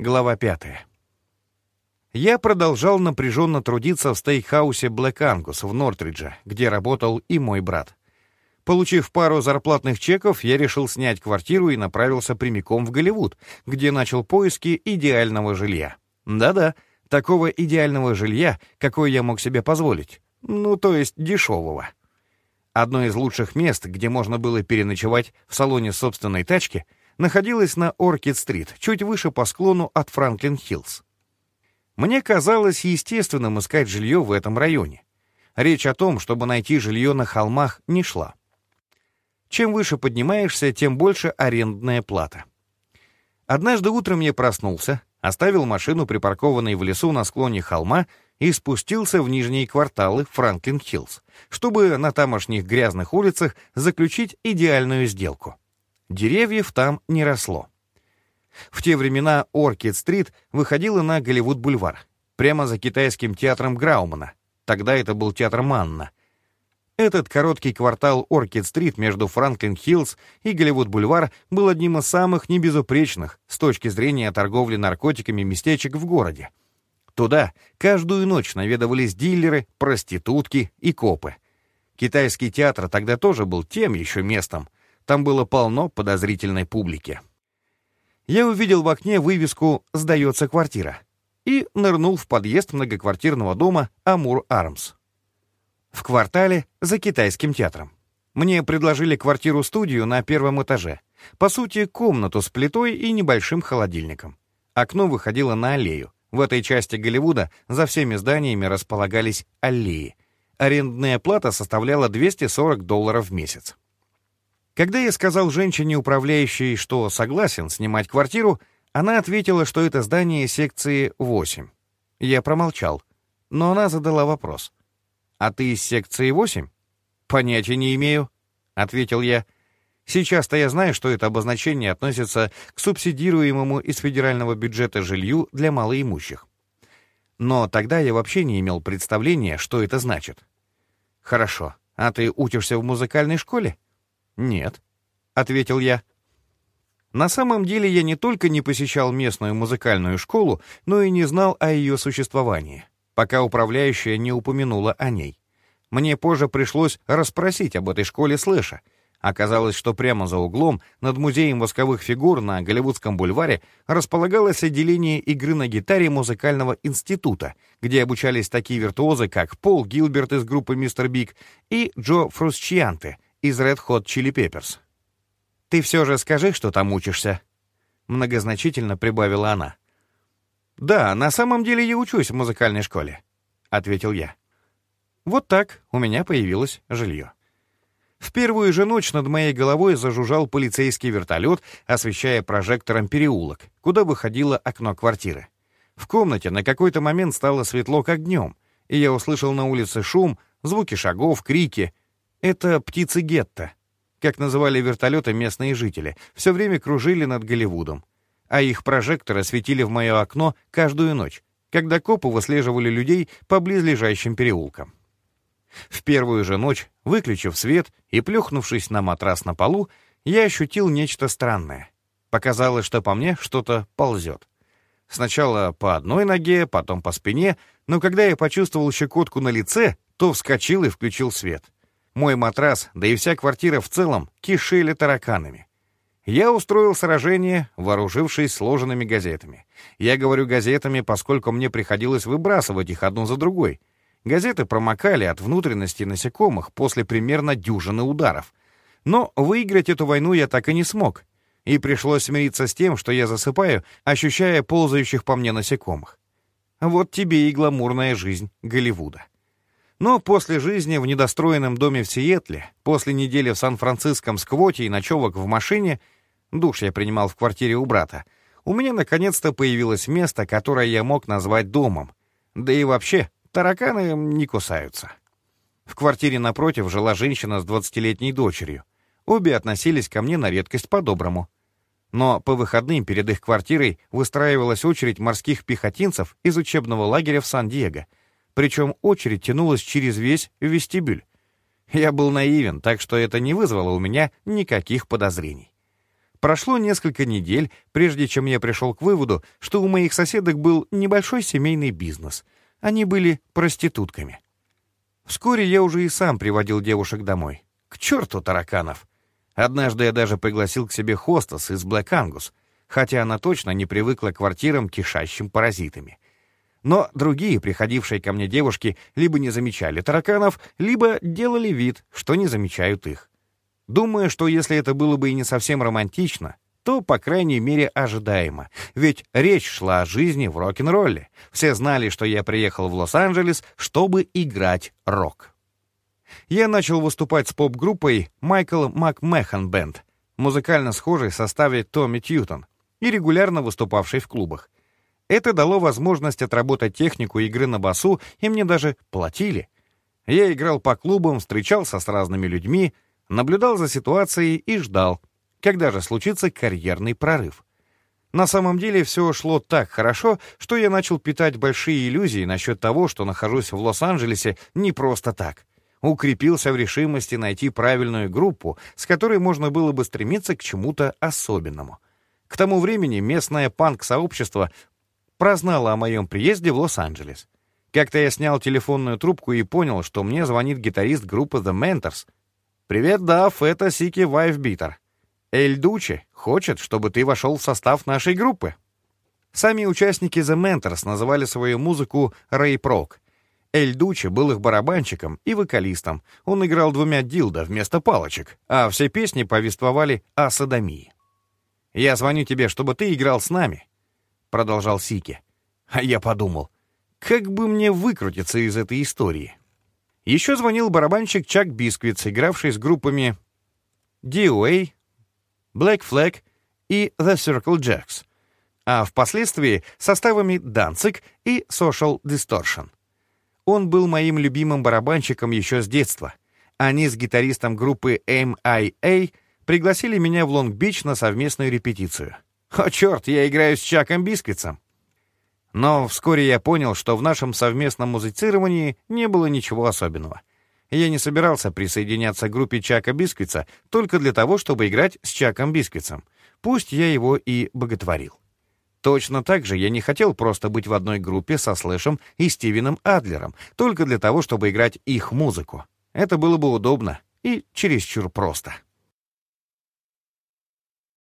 Глава пятая. Я продолжал напряженно трудиться в стейкхаусе Black Angus в Нортридже, где работал и мой брат. Получив пару зарплатных чеков, я решил снять квартиру и направился прямиком в Голливуд, где начал поиски идеального жилья. Да-да, такого идеального жилья, какое я мог себе позволить. Ну, то есть дешевого. Одно из лучших мест, где можно было переночевать в салоне собственной тачки, находилось на Оркид-стрит, чуть выше по склону от Франклин-Хиллз. Мне казалось естественным искать жилье в этом районе. Речь о том, чтобы найти жилье на холмах, не шла. Чем выше поднимаешься, тем больше арендная плата. Однажды утром я проснулся, оставил машину, припаркованной в лесу на склоне холма, и спустился в нижние кварталы Франклин-Хиллз, чтобы на тамошних грязных улицах заключить идеальную сделку. Деревьев там не росло. В те времена Оркид-стрит выходила на Голливуд-бульвар, прямо за китайским театром Граумана. Тогда это был театр Манна. Этот короткий квартал Оркид-стрит между Франклин-Хиллз и Голливуд-бульвар был одним из самых небезупречных с точки зрения торговли наркотиками местечек в городе. Туда каждую ночь наведывались дилеры, проститутки и копы. Китайский театр тогда тоже был тем еще местом. Там было полно подозрительной публики я увидел в окне вывеску «Сдается квартира» и нырнул в подъезд многоквартирного дома «Амур Армс». В квартале за китайским театром. Мне предложили квартиру-студию на первом этаже. По сути, комнату с плитой и небольшим холодильником. Окно выходило на аллею. В этой части Голливуда за всеми зданиями располагались аллеи. Арендная плата составляла 240 долларов в месяц. Когда я сказал женщине, управляющей, что согласен снимать квартиру, она ответила, что это здание секции 8. Я промолчал, но она задала вопрос. «А ты из секции 8?» «Понятия не имею», — ответил я. «Сейчас-то я знаю, что это обозначение относится к субсидируемому из федерального бюджета жилью для малоимущих. Но тогда я вообще не имел представления, что это значит». «Хорошо. А ты учишься в музыкальной школе?» «Нет», — ответил я. На самом деле я не только не посещал местную музыкальную школу, но и не знал о ее существовании, пока управляющая не упомянула о ней. Мне позже пришлось расспросить об этой школе Слэша. Оказалось, что прямо за углом, над музеем восковых фигур на Голливудском бульваре, располагалось отделение игры на гитаре музыкального института, где обучались такие виртуозы, как Пол Гилберт из группы «Мистер Биг» и Джо Фрусчианте — из Red Hot Chili Peppers. «Ты все же скажи, что там учишься», — многозначительно прибавила она. «Да, на самом деле я учусь в музыкальной школе», — ответил я. Вот так у меня появилось жилье. В первую же ночь над моей головой зажужжал полицейский вертолет, освещая прожектором переулок, куда выходило окно квартиры. В комнате на какой-то момент стало светло, как днем, и я услышал на улице шум, звуки шагов, крики, это птицы гетто, как называли вертолеты местные жители, все время кружили над Голливудом, а их прожекторы светили в мое окно каждую ночь, когда копы выслеживали людей по близлежащим переулкам. В первую же ночь, выключив свет и плюхнувшись на матрас на полу, я ощутил нечто странное. Показалось, что по мне что-то ползет. Сначала по одной ноге, потом по спине, но когда я почувствовал щекотку на лице, то вскочил и включил свет — мой матрас, да и вся квартира в целом, кишели тараканами. Я устроил сражение, вооружившись сложенными газетами. Я говорю газетами, поскольку мне приходилось выбрасывать их одну за другой. Газеты промокали от внутренности насекомых после примерно дюжины ударов. Но выиграть эту войну я так и не смог. И пришлось смириться с тем, что я засыпаю, ощущая ползающих по мне насекомых. Вот тебе и гламурная жизнь Голливуда. Но после жизни в недостроенном доме в Сиэтле, после недели в Сан-Франциском с квоте и ночевок в машине, душ я принимал в квартире у брата, у меня наконец-то появилось место, которое я мог назвать домом. Да и вообще, тараканы не кусаются. В квартире напротив жила женщина с 20-летней дочерью. Обе относились ко мне на редкость по-доброму. Но по выходным перед их квартирой выстраивалась очередь морских пехотинцев из учебного лагеря в Сан-Диего — причем очередь тянулась через весь вестибюль. Я был наивен, так что это не вызвало у меня никаких подозрений. Прошло несколько недель, прежде чем я пришел к выводу, что у моих соседок был небольшой семейный бизнес. Они были проститутками. Вскоре я уже и сам приводил девушек домой. К черту тараканов! Однажды я даже пригласил к себе хостес из Блэк Ангус, хотя она точно не привыкла к квартирам, кишащим паразитами. Но другие, приходившие ко мне девушки, либо не замечали тараканов, либо делали вид, что не замечают их. Думаю, что если это было бы и не совсем романтично, то, по крайней мере, ожидаемо. Ведь речь шла о жизни в рок-н-ролле. Все знали, что я приехал в Лос-Анджелес, чтобы играть рок. Я начал выступать с поп-группой Майкл МакМэхан Бенд, музыкально схожей составе Томми Тьютон, и регулярно выступавшей в клубах. Это дало возможность отработать технику игры на басу, и мне даже платили. Я играл по клубам, встречался с разными людьми, наблюдал за ситуацией и ждал, когда же случится карьерный прорыв. На самом деле все шло так хорошо, что я начал питать большие иллюзии насчет того, что нахожусь в Лос-Анджелесе не просто так. Укрепился в решимости найти правильную группу, с которой можно было бы стремиться к чему-то особенному. К тому времени местное панк-сообщество прознало о моем приезде в Лос-Анджелес. Как-то я снял телефонную трубку и понял, что мне звонит гитарист группы The Mentors — «Привет, Даф, это Сики Вайфбитер. Эль Дучи хочет, чтобы ты вошел в состав нашей группы». Сами участники The Mentors называли свою музыку рейп-рок. Эль Дучи был их барабанщиком и вокалистом. Он играл двумя дилдо вместо палочек, а все песни повествовали о садомии. «Я звоню тебе, чтобы ты играл с нами», — продолжал Сики. А я подумал, как бы мне выкрутиться из этой истории? Еще звонил барабанщик Чак Бисквитс, игравший с группами DOA, Black Flag и The Circle Jacks, а впоследствии составами Danzig и Social Distortion. Он был моим любимым барабанщиком еще с детства. Они с гитаристом группы MIA пригласили меня в Лонг-Бич на совместную репетицию. О, черт, я играю с Чаком Бисквитсом. Но вскоре я понял, что в нашем совместном музицировании не было ничего особенного. Я не собирался присоединяться к группе Чака Бисквица только для того, чтобы играть с Чаком Бисквицем. Пусть я его и боготворил. Точно так же я не хотел просто быть в одной группе со Слэшем и Стивеном Адлером, только для того, чтобы играть их музыку. Это было бы удобно и чересчур просто.